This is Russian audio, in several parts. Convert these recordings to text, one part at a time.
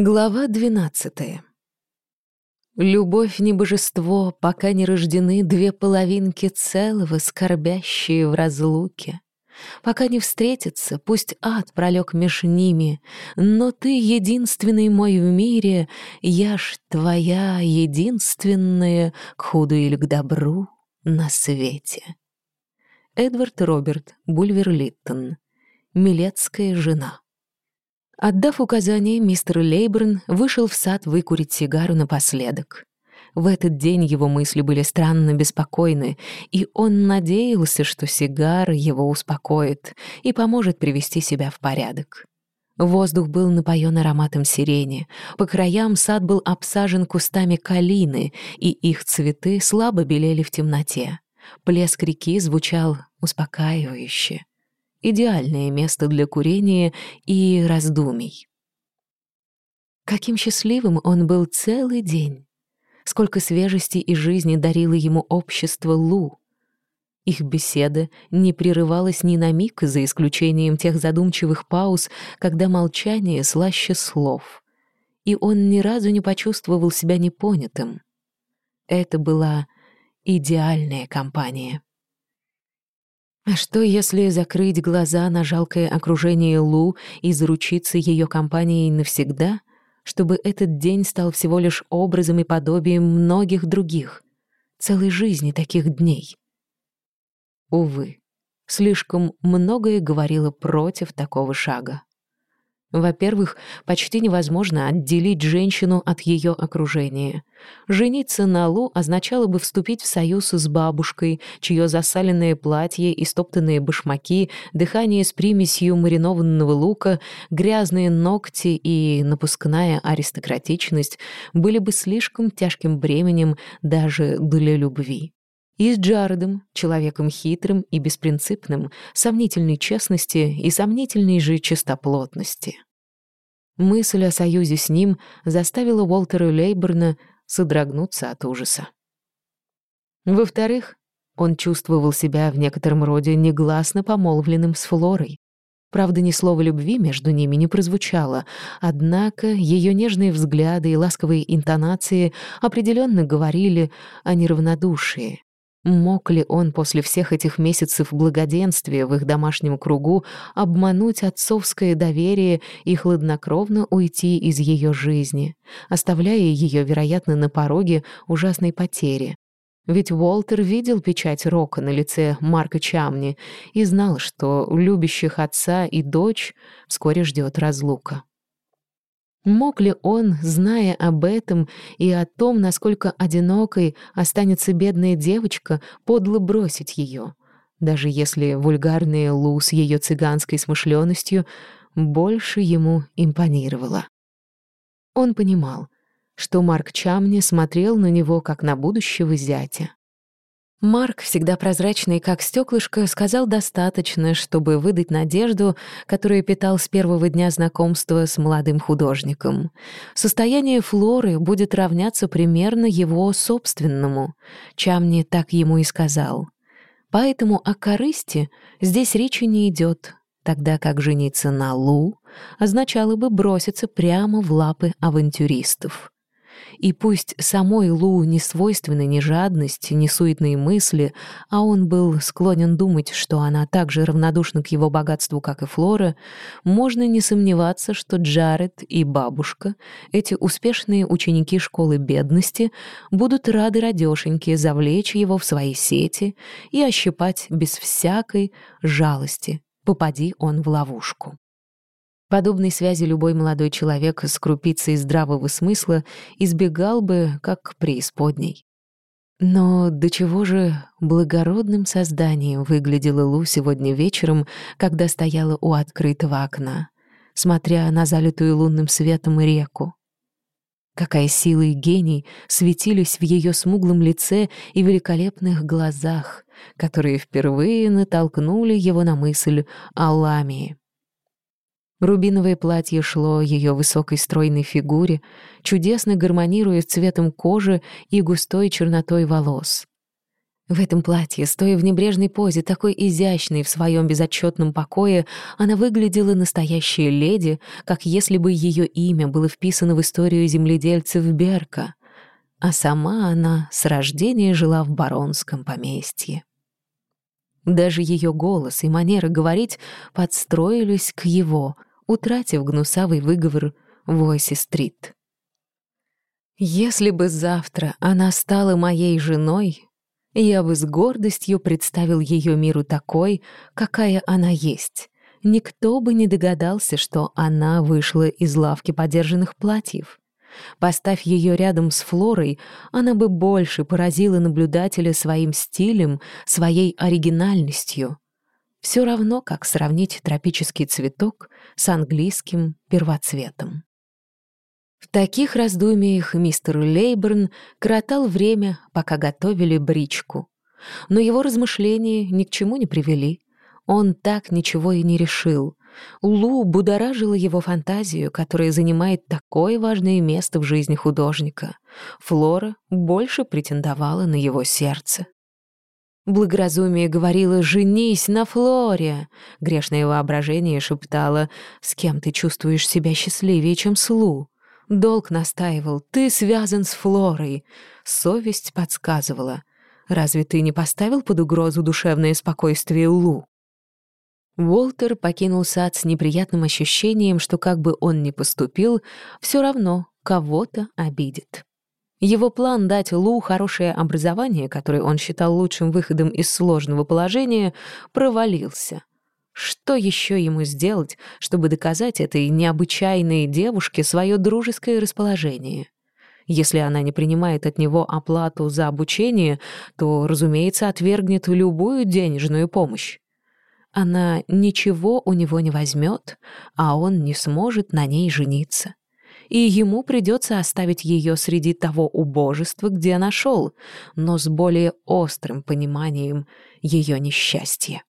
Глава двенадцатая. Любовь не божество, пока не рождены две половинки целого, скорбящие в разлуке. Пока не встретятся, пусть ад пролег меж ними, но ты единственный мой в мире, я ж твоя единственная к худу или к добру на свете. Эдвард Роберт Бульвер Литтон. Милецкая жена. Отдав указание, мистер Лейберн вышел в сад выкурить сигару напоследок. В этот день его мысли были странно беспокойны, и он надеялся, что сигара его успокоит и поможет привести себя в порядок. Воздух был напоен ароматом сирени, по краям сад был обсажен кустами калины, и их цветы слабо белели в темноте. Плеск реки звучал успокаивающе идеальное место для курения и раздумий. Каким счастливым он был целый день. Сколько свежести и жизни дарило ему общество Лу. Их беседа не прерывалась ни на миг, за исключением тех задумчивых пауз, когда молчание слаще слов. И он ни разу не почувствовал себя непонятым. Это была идеальная компания. А что, если закрыть глаза на жалкое окружение Лу и заручиться ее компанией навсегда, чтобы этот день стал всего лишь образом и подобием многих других, целой жизни таких дней? Увы, слишком многое говорило против такого шага. Во-первых, почти невозможно отделить женщину от ее окружения. Жениться на Лу означало бы вступить в союз с бабушкой, чье засаленное платье и стоптанные башмаки, дыхание с примесью маринованного лука, грязные ногти и напускная аристократичность были бы слишком тяжким бременем даже для любви. И с Джаредом, человеком хитрым и беспринципным, сомнительной честности и сомнительной же чистоплотности. Мысль о союзе с ним заставила Уолтера Лейберна содрогнуться от ужаса. Во-вторых, он чувствовал себя в некотором роде негласно помолвленным с Флорой. Правда, ни слова любви между ними не прозвучало, однако ее нежные взгляды и ласковые интонации определенно говорили о неравнодушии. Мог ли он после всех этих месяцев благоденствия в их домашнем кругу обмануть отцовское доверие и хладнокровно уйти из ее жизни, оставляя ее, вероятно, на пороге ужасной потери? Ведь Уолтер видел печать рока на лице Марка Чамни и знал, что любящих отца и дочь вскоре ждет разлука. Мог ли он, зная об этом и о том, насколько одинокой останется бедная девочка, подло бросить ее, даже если вульгарная Лу с ее цыганской смышленностью больше ему импонировала? Он понимал, что Марк Чамни смотрел на него как на будущего зятя. Марк, всегда прозрачный, как стеклышко, сказал достаточно, чтобы выдать надежду, которую питал с первого дня знакомства с молодым художником. Состояние Флоры будет равняться примерно его собственному. Чамни так ему и сказал. Поэтому о корысти здесь речи не идет, тогда как жениться на Лу означало бы броситься прямо в лапы авантюристов. И пусть самой Лу не свойственны ни жадность, ни суетные мысли, а он был склонен думать, что она так же равнодушна к его богатству, как и Флора, можно не сомневаться, что Джаред и бабушка, эти успешные ученики школы бедности, будут рады радёшеньке завлечь его в свои сети и ощипать без всякой жалости, попади он в ловушку. Подобной связи любой молодой человек с крупицей здравого смысла избегал бы, как преисподней. Но до чего же благородным созданием выглядела Лу сегодня вечером, когда стояла у открытого окна, смотря на залитую лунным светом реку. Какая сила и гений светились в ее смуглом лице и великолепных глазах, которые впервые натолкнули его на мысль о ламии. Рубиновое платье шло ее высокой стройной фигуре, чудесно гармонируя с цветом кожи и густой чернотой волос. В этом платье, стоя в небрежной позе, такой изящной в своем безотчетном покое, она выглядела настоящей леди, как если бы ее имя было вписано в историю земледельцев Берка, а сама она с рождения жила в баронском поместье. Даже ее голос и манера говорить подстроились к его, утратив гнусавый выговор Войси-стрит. «Если бы завтра она стала моей женой, я бы с гордостью представил ее миру такой, какая она есть. Никто бы не догадался, что она вышла из лавки подержанных платьев. Поставь ее рядом с Флорой, она бы больше поразила наблюдателя своим стилем, своей оригинальностью. Все равно, как сравнить тропический цветок с английским первоцветом. В таких раздумьях мистер Лейберн коротал время, пока готовили бричку. Но его размышления ни к чему не привели. Он так ничего и не решил. Лу будоражила его фантазию, которая занимает такое важное место в жизни художника. Флора больше претендовала на его сердце. Благоразумие говорило «женись на Флоре». Грешное воображение шептало «с кем ты чувствуешь себя счастливее, чем с Лу?» Долг настаивал «ты связан с Флорой». Совесть подсказывала «разве ты не поставил под угрозу душевное спокойствие Лу?» Уолтер покинул сад с неприятным ощущением, что как бы он ни поступил, все равно кого-то обидит. Его план дать Лу хорошее образование, которое он считал лучшим выходом из сложного положения, провалился. Что еще ему сделать, чтобы доказать этой необычайной девушке свое дружеское расположение? Если она не принимает от него оплату за обучение, то, разумеется, отвергнет любую денежную помощь. Она ничего у него не возьмет, а он не сможет на ней жениться. И ему придется оставить ее среди того убожества, где нашел, но с более острым пониманием ее несчастья.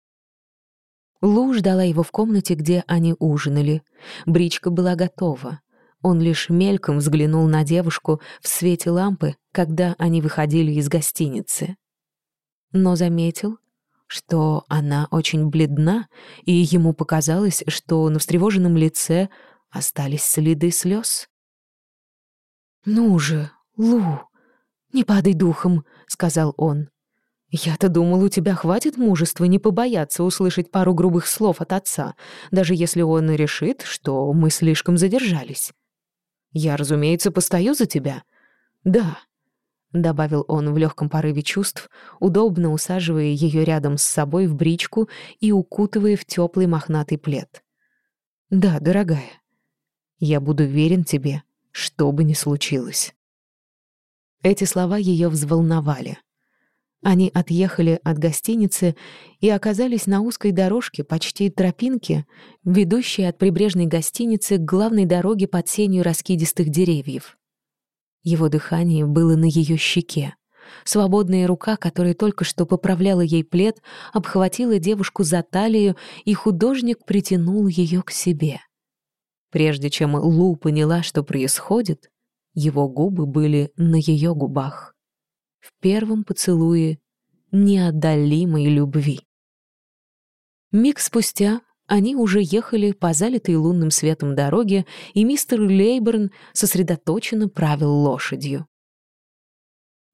Лу ждала его в комнате, где они ужинали. Бричка была готова. Он лишь мельком взглянул на девушку в свете лампы, когда они выходили из гостиницы. Но заметил, что она очень бледна, и ему показалось, что на встревоженном лице остались следы слез. «Ну же, Лу, не падай духом», — сказал он. «Я-то думал, у тебя хватит мужества не побояться услышать пару грубых слов от отца, даже если он решит, что мы слишком задержались. Я, разумеется, постою за тебя. Да, — добавил он в легком порыве чувств, удобно усаживая ее рядом с собой в бричку и укутывая в теплый мохнатый плед. «Да, дорогая, я буду верен тебе, что бы ни случилось». Эти слова ее взволновали. Они отъехали от гостиницы и оказались на узкой дорожке, почти тропинке, ведущей от прибрежной гостиницы к главной дороге под сенью раскидистых деревьев. Его дыхание было на ее щеке. Свободная рука, которая только что поправляла ей плед, обхватила девушку за талию, и художник притянул ее к себе. Прежде чем Лу поняла, что происходит, его губы были на ее губах. В первом поцелуе неодолимой любви. Миг спустя они уже ехали по залитой лунным светом дороге, и мистер Лейберн сосредоточенно правил лошадью.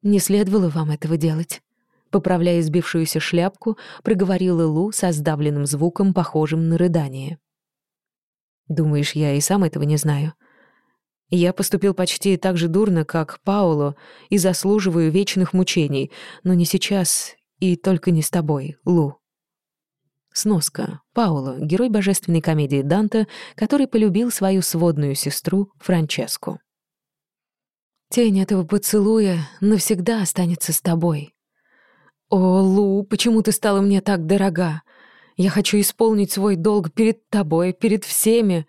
«Не следовало вам этого делать», — поправляя сбившуюся шляпку, проговорила Лу со сдавленным звуком, похожим на рыдание. «Думаешь, я и сам этого не знаю?» Я поступил почти так же дурно, как Пауло, и заслуживаю вечных мучений, но не сейчас и только не с тобой, Лу. Сноска. Пауло, герой божественной комедии Данте, который полюбил свою сводную сестру Франческу. Тень этого поцелуя навсегда останется с тобой. О, Лу, почему ты стала мне так дорога? Я хочу исполнить свой долг перед тобой, перед всеми.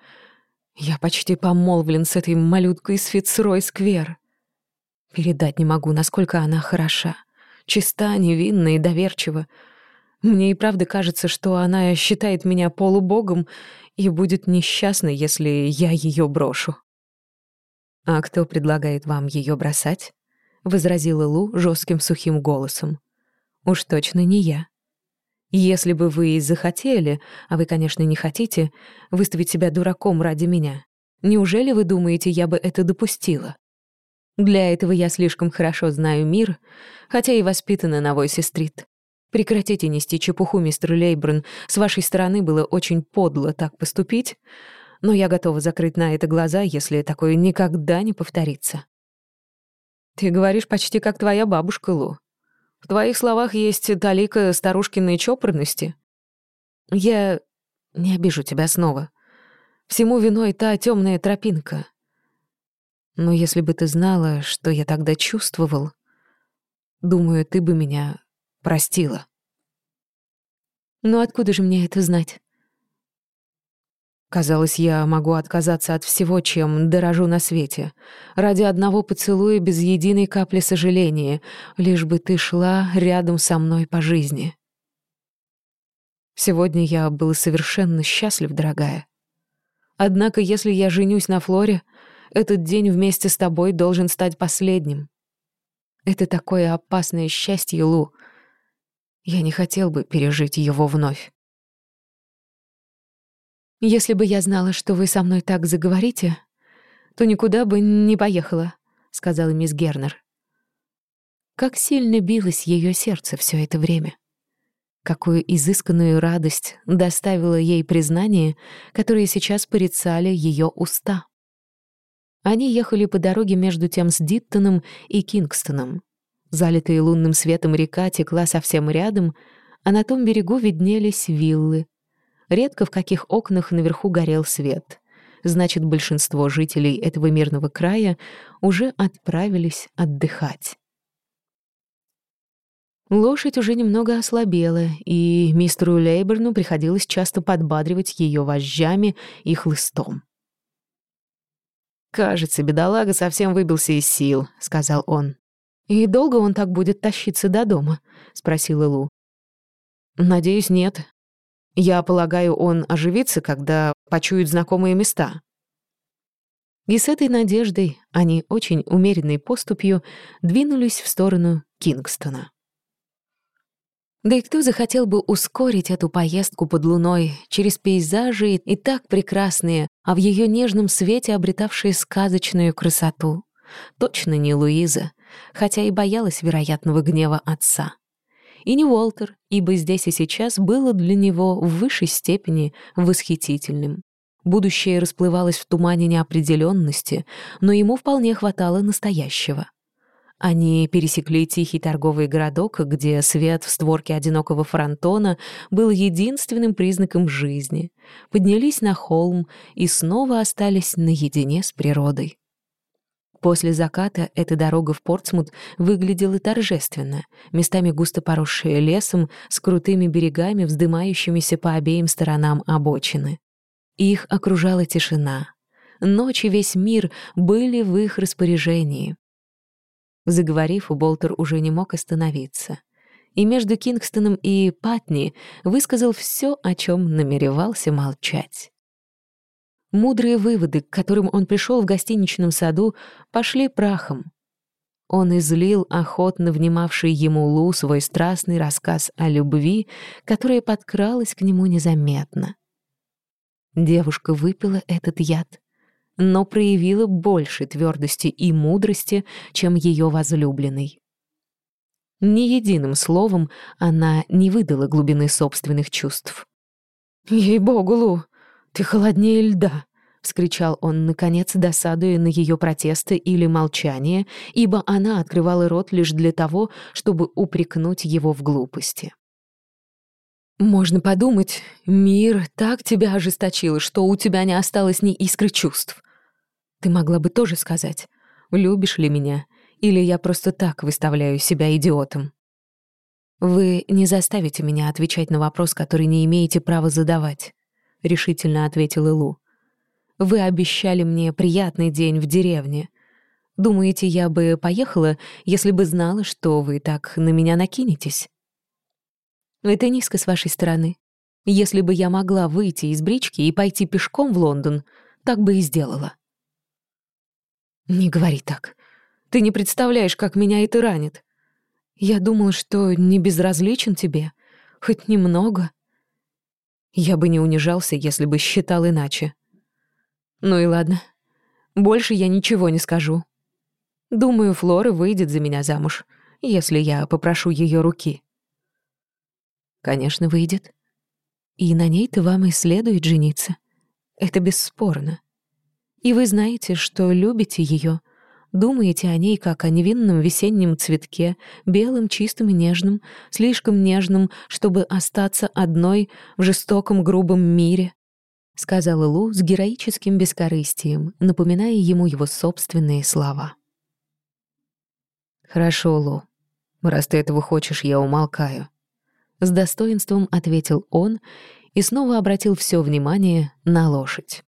Я почти помолвлен с этой малюткой из Фицрой-сквер. Передать не могу, насколько она хороша. Чиста, невинна и доверчива. Мне и правда кажется, что она считает меня полубогом и будет несчастна, если я ее брошу. «А кто предлагает вам ее бросать?» — возразила Лу жестким сухим голосом. Уж точно не я. Если бы вы и захотели, а вы, конечно, не хотите, выставить себя дураком ради меня, неужели вы думаете, я бы это допустила? Для этого я слишком хорошо знаю мир, хотя и воспитана на Войсе-стрит. Прекратите нести чепуху, мистер Лейбрн. С вашей стороны было очень подло так поступить, но я готова закрыть на это глаза, если такое никогда не повторится. Ты говоришь почти как твоя бабушка, Лу. В твоих словах есть талика старушкиной чопорности. Я не обижу тебя снова. Всему виной та темная тропинка. Но если бы ты знала, что я тогда чувствовал, думаю, ты бы меня простила. Но откуда же мне это знать? Казалось, я могу отказаться от всего, чем дорожу на свете, ради одного поцелуя без единой капли сожаления, лишь бы ты шла рядом со мной по жизни. Сегодня я был совершенно счастлив, дорогая. Однако, если я женюсь на Флоре, этот день вместе с тобой должен стать последним. Это такое опасное счастье, Лу. Я не хотел бы пережить его вновь. Если бы я знала, что вы со мной так заговорите, то никуда бы не поехала, сказала мисс Гернер. Как сильно билось ее сердце все это время. Какую изысканную радость доставило ей признание, которое сейчас порицали ее уста. Они ехали по дороге между тем с Диттоном и Кингстоном. Залитая лунным светом река текла совсем рядом, а на том берегу виднелись виллы. Редко в каких окнах наверху горел свет. Значит, большинство жителей этого мирного края уже отправились отдыхать. Лошадь уже немного ослабела, и мистеру Лейберну приходилось часто подбадривать ее вожжами и хлыстом. «Кажется, бедолага совсем выбился из сил», — сказал он. «И долго он так будет тащиться до дома?» — спросила Лу. «Надеюсь, нет. Я полагаю, он оживится, когда почует знакомые места». И с этой надеждой они очень умеренной поступью двинулись в сторону Кингстона. Да и кто захотел бы ускорить эту поездку под луной через пейзажи и так прекрасные, а в ее нежном свете обретавшие сказочную красоту? Точно не Луиза, хотя и боялась вероятного гнева отца. И не Уолтер, ибо здесь и сейчас было для него в высшей степени восхитительным. Будущее расплывалось в тумане неопределенности, но ему вполне хватало настоящего. Они пересекли тихий торговый городок, где свет в створке одинокого фронтона был единственным признаком жизни, поднялись на холм и снова остались наедине с природой. После заката эта дорога в Портсмут выглядела торжественно, местами густо поросшая лесом, с крутыми берегами, вздымающимися по обеим сторонам обочины. Их окружала тишина. Ночь и весь мир были в их распоряжении. Заговорив, Болтер уже не мог остановиться. И между Кингстоном и Патни высказал все, о чем намеревался молчать. Мудрые выводы, к которым он пришел в гостиничном саду, пошли прахом. Он излил охотно внимавший ему Лу свой страстный рассказ о любви, которая подкралась к нему незаметно. Девушка выпила этот яд но проявила больше твердости и мудрости, чем ее возлюбленный. Ни единым словом она не выдала глубины собственных чувств. «Ей-богу, Лу, ты холоднее льда!» — вскричал он, наконец, досадуя на ее протесты или молчание, ибо она открывала рот лишь для того, чтобы упрекнуть его в глупости. Можно подумать, мир так тебя ожесточил, что у тебя не осталось ни искры чувств. Ты могла бы тоже сказать, любишь ли меня, или я просто так выставляю себя идиотом. Вы не заставите меня отвечать на вопрос, который не имеете права задавать, решительно ответила Лу. Вы обещали мне приятный день в деревне. Думаете, я бы поехала, если бы знала, что вы так на меня накинетесь? Это низко с вашей стороны. Если бы я могла выйти из брички и пойти пешком в Лондон, так бы и сделала. Не говори так. Ты не представляешь, как меня это ранит. Я думал, что не безразличен тебе, хоть немного. Я бы не унижался, если бы считал иначе. Ну и ладно. Больше я ничего не скажу. Думаю, Флора выйдет за меня замуж, если я попрошу ее руки. Конечно, выйдет. И на ней-то вам и следует жениться. Это бесспорно. И вы знаете, что любите ее, думаете о ней как о невинном весеннем цветке, белым, чистым и нежным, слишком нежным, чтобы остаться одной в жестоком грубом мире, — сказала Лу с героическим бескорыстием, напоминая ему его собственные слова. «Хорошо, Лу. Раз ты этого хочешь, я умолкаю». С достоинством ответил он и снова обратил все внимание на лошадь.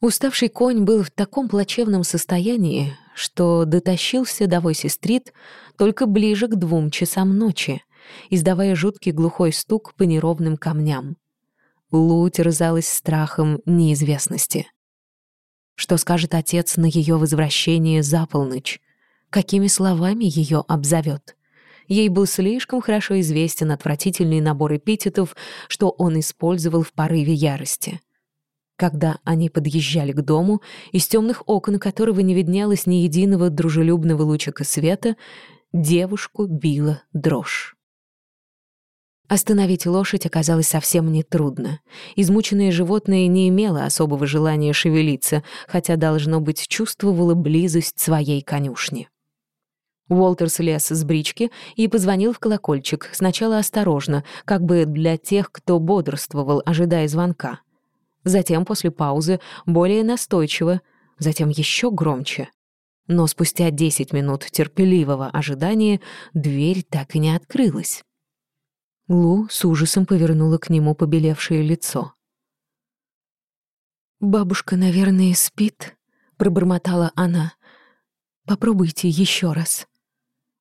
Уставший конь был в таком плачевном состоянии, что дотащился до Войси-стрит только ближе к двум часам ночи, издавая жуткий глухой стук по неровным камням. Лу терзалась страхом неизвестности. Что скажет отец на ее возвращение за полночь? Какими словами ее обзовет? Ей был слишком хорошо известен отвратительный набор эпитетов, что он использовал в порыве ярости. Когда они подъезжали к дому, из темных окон которого не виднелось ни единого дружелюбного лучика света, девушку била дрожь. Остановить лошадь оказалось совсем нетрудно. Измученное животное не имело особого желания шевелиться, хотя, должно быть, чувствовало близость своей конюшни. Уолтер слез с брички и позвонил в колокольчик, сначала осторожно, как бы для тех, кто бодрствовал, ожидая звонка. Затем, после паузы, более настойчиво, затем еще громче. Но спустя десять минут терпеливого ожидания дверь так и не открылась. Лу с ужасом повернула к нему побелевшее лицо. «Бабушка, наверное, спит», — пробормотала она. «Попробуйте еще раз».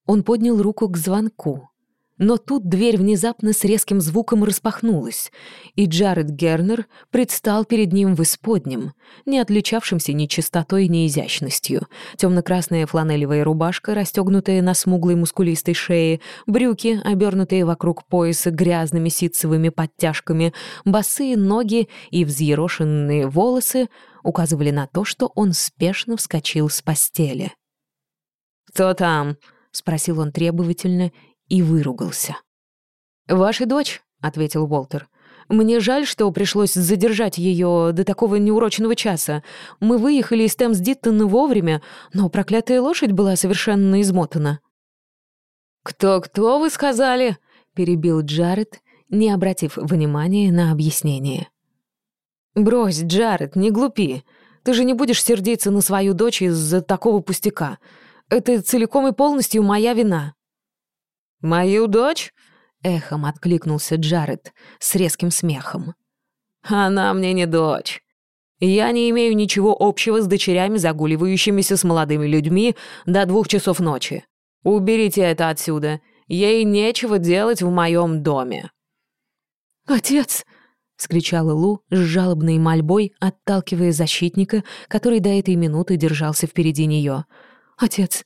Он поднял руку к звонку. Но тут дверь внезапно с резким звуком распахнулась, и Джаред Гернер предстал перед ним в исподнем, не отличавшимся ни чистотой, ни изящностью. Темно-красная фланелевая рубашка, расстегнутая на смуглой мускулистой шее, брюки, обернутые вокруг пояса грязными ситцевыми подтяжками, босые ноги и взъерошенные волосы указывали на то, что он спешно вскочил с постели. «Кто там?» — спросил он требовательно и выругался. «Ваша дочь», — ответил Уолтер. «Мне жаль, что пришлось задержать ее до такого неурочного часа. Мы выехали из Темсдиттона вовремя, но проклятая лошадь была совершенно измотана». «Кто-кто, вы сказали?» — перебил Джаред, не обратив внимания на объяснение. «Брось, Джаред, не глупи. Ты же не будешь сердиться на свою дочь из-за такого пустяка. Это целиком и полностью моя вина». «Мою дочь?» — эхом откликнулся Джаред с резким смехом. «Она мне не дочь. Я не имею ничего общего с дочерями, загуливающимися с молодыми людьми до двух часов ночи. Уберите это отсюда. Ей нечего делать в моем доме». «Отец!» — скричала Лу с жалобной мольбой, отталкивая защитника, который до этой минуты держался впереди нее. «Отец,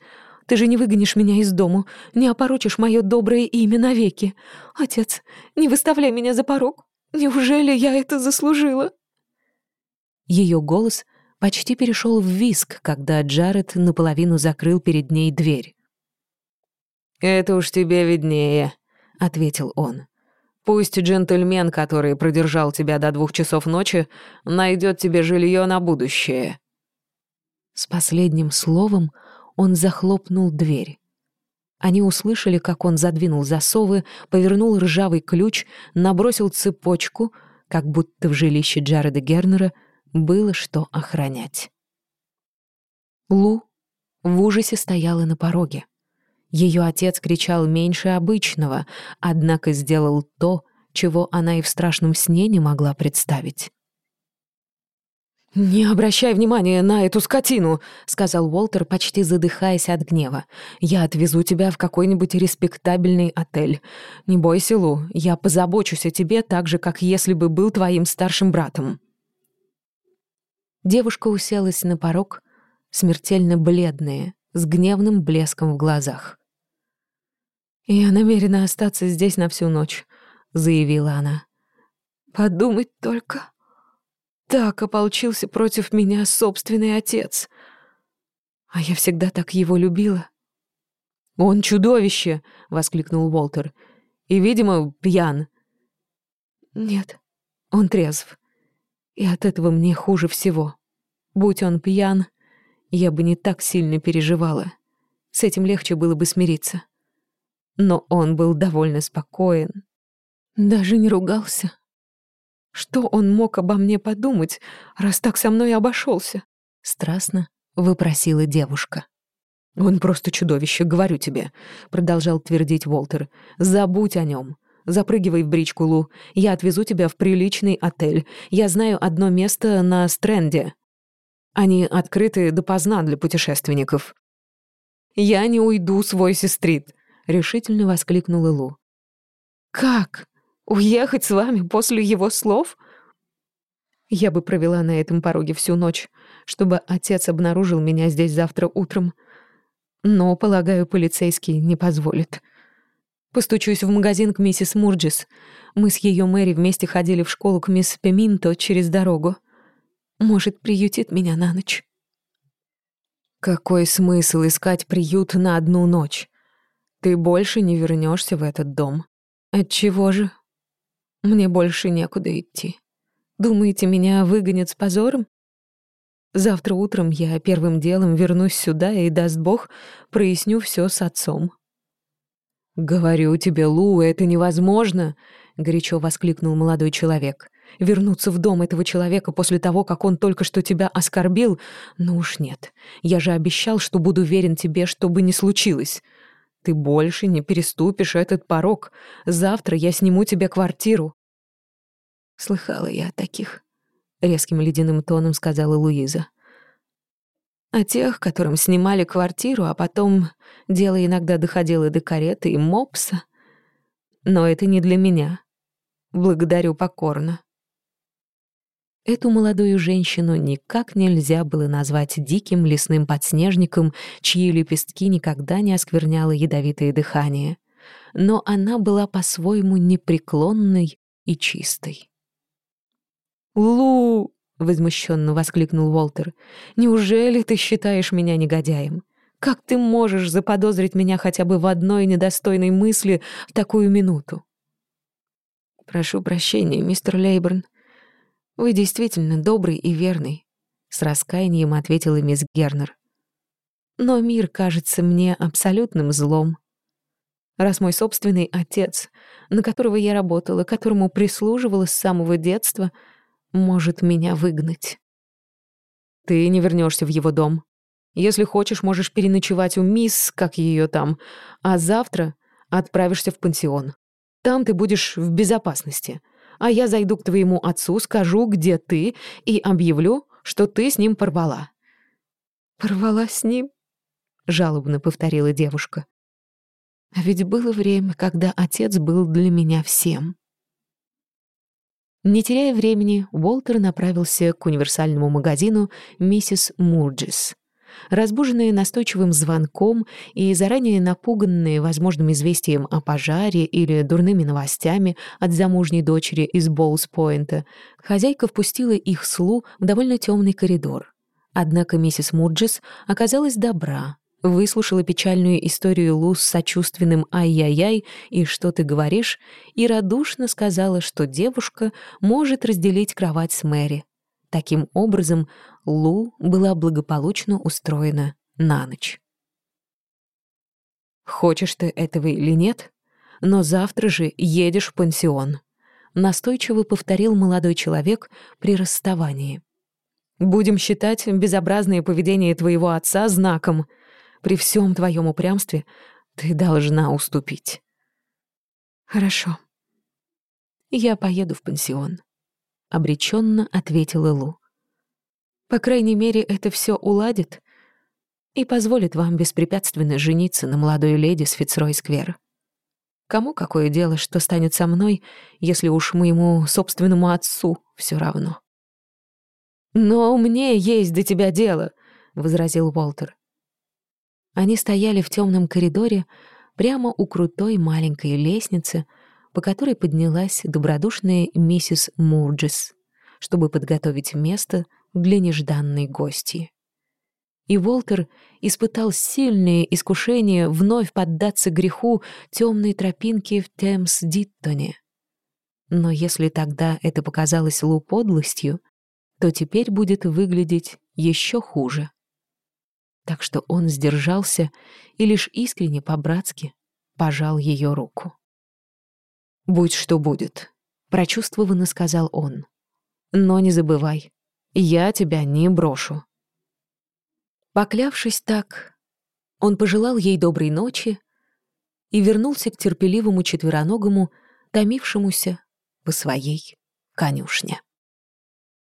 ты же не выгонишь меня из дому, не опорочишь мое доброе имя навеки. Отец, не выставляй меня за порог. Неужели я это заслужила?» Ее голос почти перешел в виск, когда Джаред наполовину закрыл перед ней дверь. «Это уж тебе виднее», — ответил он. «Пусть джентльмен, который продержал тебя до двух часов ночи, найдет тебе жилье на будущее». С последним словом он захлопнул дверь. Они услышали, как он задвинул засовы, повернул ржавый ключ, набросил цепочку, как будто в жилище Джареда Гернера было что охранять. Лу в ужасе стояла на пороге. Ее отец кричал меньше обычного, однако сделал то, чего она и в страшном сне не могла представить. «Не обращай внимания на эту скотину», — сказал Уолтер, почти задыхаясь от гнева. «Я отвезу тебя в какой-нибудь респектабельный отель. Не бойся, Лу, я позабочусь о тебе так же, как если бы был твоим старшим братом». Девушка уселась на порог, смертельно бледная, с гневным блеском в глазах. «Я намерена остаться здесь на всю ночь», — заявила она. «Подумать только. Так ополчился против меня собственный отец. А я всегда так его любила». «Он чудовище!» — воскликнул Уолтер. «И, видимо, пьян». «Нет, он трезв. И от этого мне хуже всего. Будь он пьян, я бы не так сильно переживала. С этим легче было бы смириться. Но он был довольно спокоен. Даже не ругался. Что он мог обо мне подумать, раз так со мной обошелся? Страстно выпросила девушка. «Он просто чудовище, говорю тебе», — продолжал твердить Волтер. «Забудь о нем. Запрыгивай в бричку, Лу. Я отвезу тебя в приличный отель. Я знаю одно место на Стренде. Они открыты допоздна для путешественников». «Я не уйду с Войси-стрит», — решительно воскликнула Лу. «Как? Уехать с вами после его слов?» Я бы провела на этом пороге всю ночь, чтобы отец обнаружил меня здесь завтра утром. Но, полагаю, полицейский не позволит. Постучусь в магазин к миссис Мурджис. Мы с ее Мэри вместе ходили в школу к мисс Пеминто через дорогу. Может, приютит меня на ночь. Какой смысл искать приют на одну ночь? Ты больше не вернешься в этот дом. Отчего же? Мне больше некуда идти. Думаете, меня выгонят с позором? Завтра утром я первым делом вернусь сюда и, даст Бог, проясню все с отцом. «Говорю тебе, Лу, это невозможно!» — горячо воскликнул молодой человек. «Вернуться в дом этого человека после того, как он только что тебя оскорбил? Ну уж нет. Я же обещал, что буду верен тебе, что бы ни случилось. Ты больше не переступишь этот порог. Завтра я сниму тебе квартиру». Слыхала я о таких. — резким ледяным тоном сказала Луиза. «О тех, которым снимали квартиру, а потом дело иногда доходило до кареты и мопса. Но это не для меня. Благодарю покорно». Эту молодую женщину никак нельзя было назвать диким лесным подснежником, чьи лепестки никогда не оскверняло ядовитое дыхание. Но она была по-своему непреклонной и чистой. «Лу!» — возмущенно воскликнул Уолтер. «Неужели ты считаешь меня негодяем? Как ты можешь заподозрить меня хотя бы в одной недостойной мысли в такую минуту?» «Прошу прощения, мистер Лейберн. Вы действительно добрый и верный», — с раскаянием ответила мисс Гернер. «Но мир кажется мне абсолютным злом. Раз мой собственный отец, на которого я работала, которому прислуживала с самого детства, — может меня выгнать. Ты не вернешься в его дом. Если хочешь, можешь переночевать у мисс, как ее там, а завтра отправишься в пансион. Там ты будешь в безопасности. А я зайду к твоему отцу, скажу, где ты, и объявлю, что ты с ним порвала». «Порвала с ним?» — жалобно повторила девушка. «А ведь было время, когда отец был для меня всем». Не теряя времени, Уолтер направился к универсальному магазину «Миссис Мурджис». Разбуженные настойчивым звонком и заранее напуганные возможным известием о пожаре или дурными новостями от замужней дочери из Боулс-Пойнта, хозяйка впустила их слу в довольно темный коридор. Однако миссис Мурджис оказалась добра, выслушала печальную историю Лу с сочувственным «ай-яй-яй» и «что ты говоришь» и радушно сказала, что девушка может разделить кровать с Мэри. Таким образом, Лу была благополучно устроена на ночь. «Хочешь ты этого или нет, но завтра же едешь в пансион», настойчиво повторил молодой человек при расставании. «Будем считать безобразное поведение твоего отца знаком», при всем твоем упрямстве ты должна уступить. Хорошо. Я поеду в пансион, обреченно ответила Лу. По крайней мере, это все уладит и позволит вам беспрепятственно жениться на молодой леди с Фицрой-сквер. Кому какое дело, что станет со мной, если уж моему собственному отцу все равно? «Но мне есть до тебя дело», — возразил Уолтер. Они стояли в темном коридоре, прямо у крутой маленькой лестницы, по которой поднялась добродушная миссис Мурджис, чтобы подготовить место для нежданной гости. И Волтер испытал сильное искушение вновь поддаться греху темной тропинки в Темс-Диттоне. Но если тогда это показалось Лу подлостью, то теперь будет выглядеть еще хуже. Так что он сдержался и лишь искренне по-братски пожал ее руку. «Будь что будет», — прочувствованно сказал он. «Но не забывай, я тебя не брошу». Поклявшись так, он пожелал ей доброй ночи и вернулся к терпеливому четвероногому, томившемуся по своей конюшне.